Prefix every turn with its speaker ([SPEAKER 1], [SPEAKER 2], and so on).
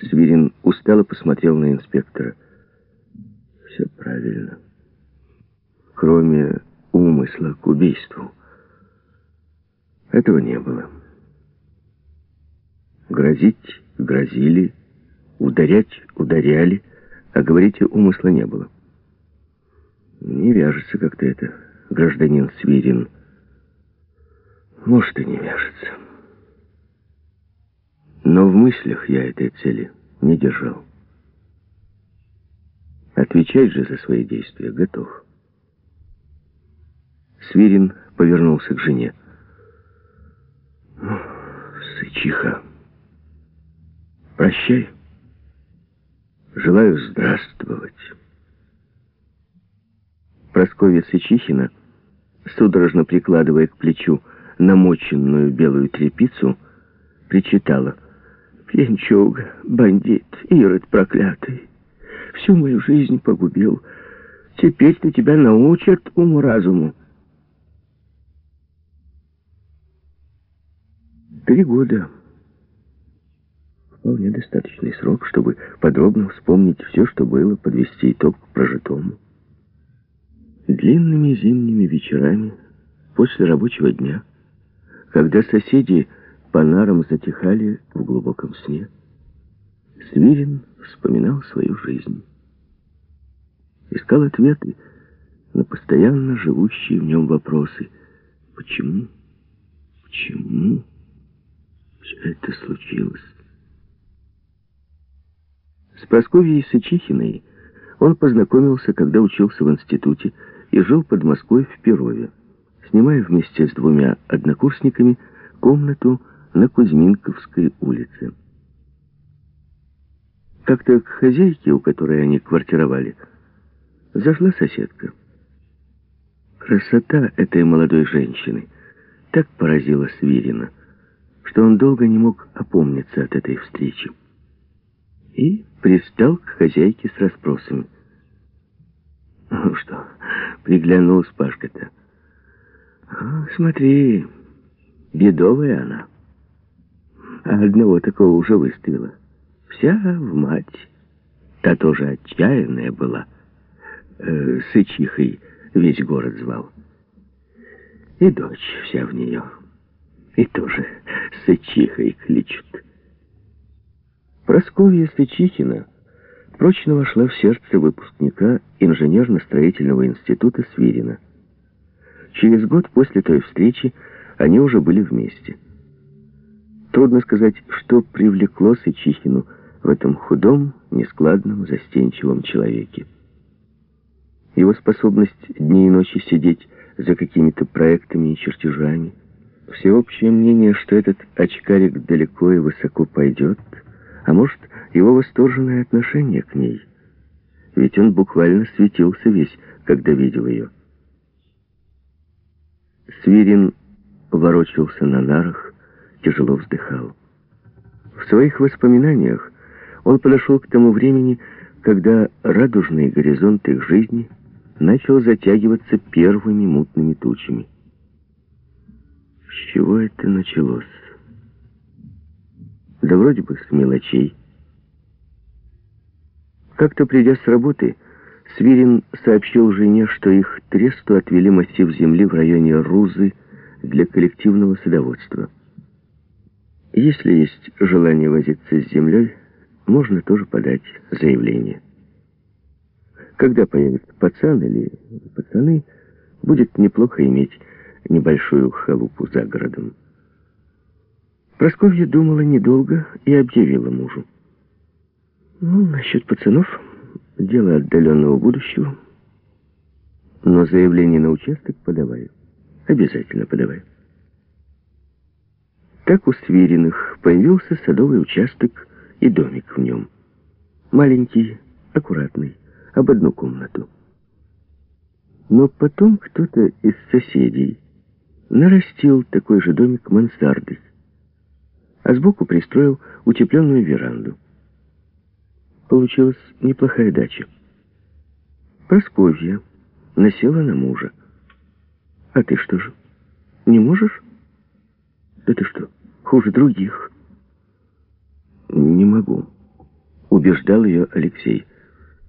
[SPEAKER 1] Свирин устало посмотрел на инспектора. Все правильно. Кроме умысла к убийству. Этого не было. Грозить грозили, ударять ударяли, а говорить умысла не было. Не вяжется как-то это, гражданин Свирин. Может, и не вяжется. Но в мыслях я этой цели не держал. Отвечать же за свои действия готов. Свирин повернулся к жене. «Ну, сычиха, прощай. Желаю здравствовать». Прасковья Сычихина, судорожно прикладывая к плечу намоченную белую тряпицу, причитала. «Пьянчуга, бандит, ирод проклятый, всю мою жизнь погубил. Теперь-то тебя научат уму-разуму». Три года. Вполне достаточный срок, чтобы подробно вспомнить все, что было, подвести итог к прожитому. Длинными зимними вечерами, после рабочего дня, когда соседи по затихали в глубоком сне, Свирин вспоминал свою жизнь. Искал ответы на постоянно живущие в нем вопросы. Почему? Почему? все это случилось. С Прасковьей Сычихиной он познакомился, когда учился в институте и жил под Москвой в Перове, снимая вместе с двумя однокурсниками комнату на Кузьминковской улице. Как-то к хозяйке, у которой они квартировали, зашла соседка. Красота этой молодой женщины так поразила Свирина, что он долго не мог опомниться от этой встречи. И пристал к хозяйке с расспросами. «Ну что, приглянулась Пашка-то?» «А, «Смотри, бедовая она. А одного такого уже выставила. Вся в мать. Та тоже отчаянная была. Э, сычихой весь город звал. И дочь вся в нее» и тоже Сычихой кличут. Просковья Сычихина прочно вошла в сердце выпускника инженерно-строительного института Свирина. Через год после той встречи они уже были вместе. Трудно сказать, что привлекло Сычихину в этом худом, нескладном, застенчивом человеке. Его способность дни и ночи сидеть за какими-то проектами и чертежами – Всеобщее мнение, что этот очкарик далеко и высоко пойдет, а может, его восторженное отношение к ней. Ведь он буквально светился весь, когда видел ее. Свирин ворочался на нарах, тяжело вздыхал. В своих воспоминаниях он подошел к тому времени, когда радужный горизонт их жизни начал затягиваться первыми мутными тучами. С чего это началось? Да вроде бы с мелочей. Как-то придя с работы, Свирин сообщил жене, что их тресту отвели массив земли в районе Рузы для коллективного садоводства. Если есть желание возиться с землей, можно тоже подать заявление. Когда появится пацан или пацаны, будет неплохо иметь небольшую халупу за городом. Просковья думала недолго и объявила мужу. Ну, насчет пацанов, дело отдаленного будущего. Но заявление на участок подавай. Обязательно подавай. Так у Свириных появился садовый участок и домик в нем. Маленький, аккуратный, об одну комнату. Но потом кто-то из соседей нарастил такой же домик мансардой, а сбоку пристроил утепленную веранду. Получилась неплохая дача. Просковья насела на мужа. А ты что же, не можешь? Ты что, хуже других? Не могу. убеждал ее Алексей.